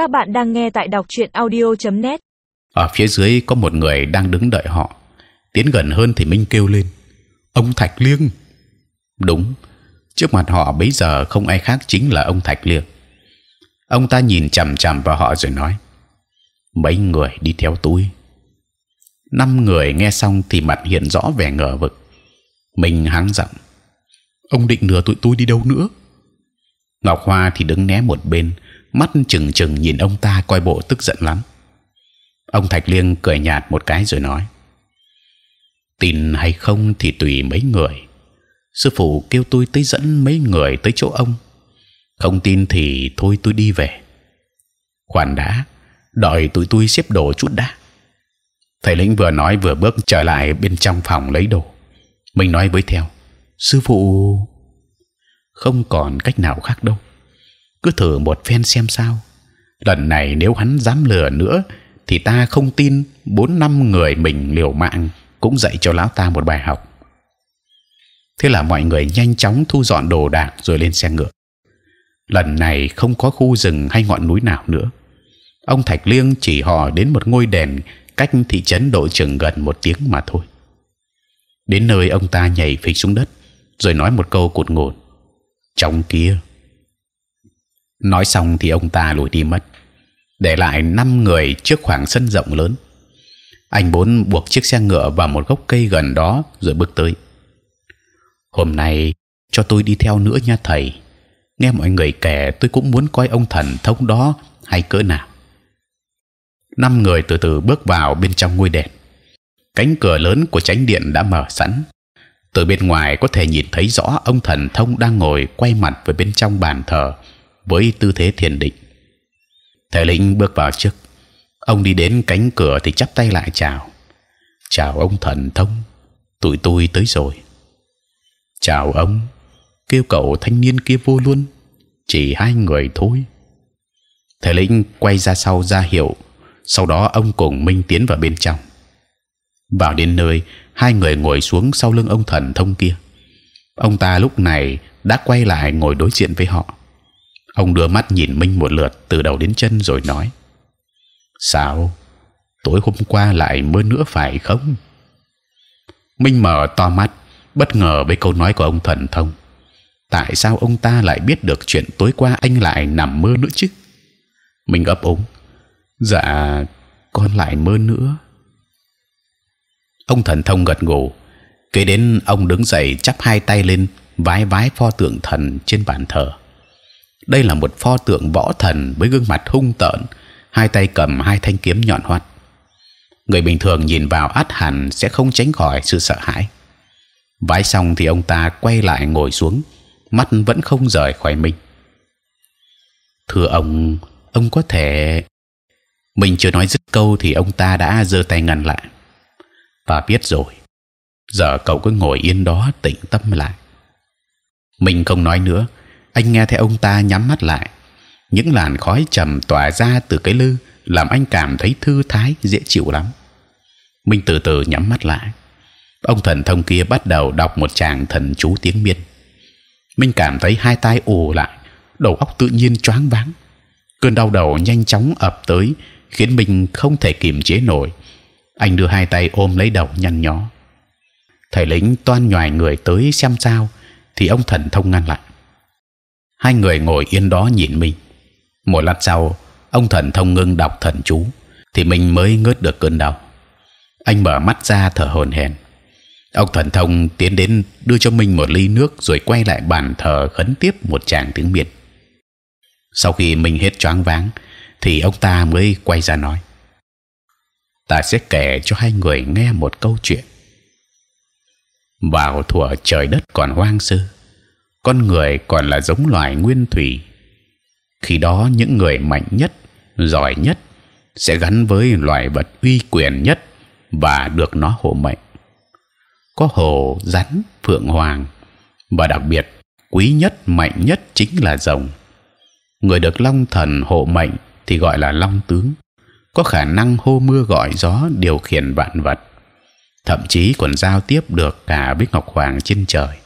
Các bạn đang nghe tại đọc truyện audio.net. Ở phía dưới có một người đang đứng đợi họ. Tiến gần hơn thì Minh kêu lên: ông Thạch Liêng. Đúng, trước mặt họ bây giờ không ai khác chính là ông Thạch Liêng. Ông ta nhìn c h ầ m c h ầ m vào họ rồi nói: mấy người đi theo tôi. Năm người nghe xong thì mặt hiện rõ vẻ ngờ vực. Mình hắng giọng: ông định lừa tụi tôi đi đâu nữa? Ngọc Hoa thì đứng né một bên, mắt chừng chừng nhìn ông ta coi bộ tức giận lắm. Ông Thạch Liêng cười nhạt một cái rồi nói: tin hay không thì tùy mấy người. Sư phụ kêu tôi tới dẫn mấy người tới chỗ ông. Không tin thì thôi tôi đi về. Khoan đã, đợi tụi tôi xếp đồ chút đã. Thầy lĩnh vừa nói vừa bước trở lại bên trong phòng lấy đồ. Mình nói với theo, sư phụ không còn cách nào khác đâu. Cứ thử một phen xem sao. Lần này nếu hắn dám lừa nữa, thì ta không tin bốn năm người mình liều mạng cũng dạy cho lão ta một bài học. Thế là mọi người nhanh chóng thu dọn đồ đạc rồi lên xe ngựa. Lần này không có khu rừng hay ngọn núi nào nữa. Ông Thạch Liêng chỉ hò đến một ngôi đền cách thị trấn độ chừng gần một tiếng mà thôi. Đến nơi ông ta nhảy phịch xuống đất, rồi nói một câu cụt ngột trong kia. Nói xong thì ông ta lùi đi mất, để lại năm người trước khoảng sân rộng lớn. Anh bốn buộc chiếc xe ngựa vào một gốc cây gần đó rồi bước tới. Hôm nay cho tôi đi theo nữa nha thầy. Nghe mọi người kể tôi cũng muốn coi ông thần thông đó hay cỡ nào. Năm người từ từ bước vào bên trong ngôi đền. Cánh cửa lớn của chánh điện đã mở sẵn từ bên ngoài có thể nhìn thấy rõ ông thần thông đang ngồi quay mặt về bên trong bàn thờ với tư thế thiền định. Thầy lĩnh bước vào trước. Ông đi đến cánh cửa thì chắp tay lại chào. Chào ông thần thông, tụi tôi tới rồi. Chào ông, kêu cậu thanh niên kia vô luôn, chỉ hai người thôi. Thầy lĩnh quay ra sau ra hiệu, sau đó ông cùng minh tiến vào bên trong. Vào đến nơi hai người ngồi xuống sau lưng ông thần thông kia. Ông ta lúc này đã quay lại ngồi đối diện với họ. Ông đưa mắt nhìn minh một lượt từ đầu đến chân rồi nói, sao? Tối hôm qua lại mơ nữa phải không? Minh mở to mắt, bất ngờ với câu nói của ông thần thông. Tại sao ông ta lại biết được chuyện tối qua anh lại nằm mơ nữa chứ? Mình ấp úng dạ con lại mơ nữa ông thần thông gật gù kế đến ông đứng dậy chắp hai tay lên vái vái pho tượng thần trên bàn thờ đây là một pho tượng võ thần với gương mặt hung tợn hai tay cầm hai thanh kiếm nhọn hoắt. Người bình thường nhìn vào át hẳn sẽ không tránh khỏi sự sợ hãi. Vái xong thì ông ta quay lại ngồi xuống, mắt vẫn không rời khỏi mình. Thưa ông, ông có thể mình chưa nói dứt câu thì ông ta đã giơ tay ngăn lại. Và biết rồi, giờ cậu cứ ngồi yên đó tĩnh tâm lại. Mình không nói nữa, anh nghe thấy ông ta nhắm mắt lại những làn khói trầm tỏa ra từ cái lư làm anh cảm thấy thư thái dễ chịu lắm. mình từ từ nhắm mắt lại. Ông thần thông kia bắt đầu đọc một tràng thần chú tiếng miên. mình cảm thấy hai tai ù lại, đầu óc tự nhiên choáng váng. Cơn đau đầu nhanh chóng ập tới, khiến mình không thể kiềm chế nổi. Anh đưa hai tay ôm lấy đầu nhăn nhó. Thầy lính toan nhòi người tới xem sao, thì ông thần thông ngăn lại. Hai người ngồi yên đó nhìn mình một lát sau ông thần thông ngưng đọc thần chú thì mình mới ngớt được cơn đau anh mở mắt ra thở hổn hển ông thần thông tiến đến đưa cho mình một ly nước rồi quay lại bàn thờ khấn tiếp một tràng tiếng biệt. sau khi mình hết choáng váng thì ông ta mới quay ra nói ta sẽ kể cho hai người nghe một câu chuyện vào thuở trời đất còn hoang sơ con người còn là giống loài nguyên thủy khi đó những người mạnh nhất, giỏi nhất sẽ gắn với loài vật uy quyền nhất và được nó hộ mệnh. Có hồ, rắn, phượng hoàng và đặc biệt quý nhất, mạnh nhất chính là rồng. Người được long thần hộ mệnh thì gọi là long tướng, có khả năng hô mưa gọi gió, điều khiển vạn vật, thậm chí còn giao tiếp được cả với ngọc hoàng trên trời.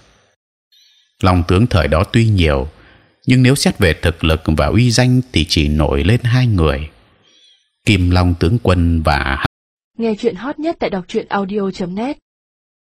Long tướng thời đó tuy nhiều nhưng nếu xét về thực lực và uy danh thì chỉ nổi lên hai người Kim Long tướng quân và nghe chuyện hot nhất tại đọc truyện audio .net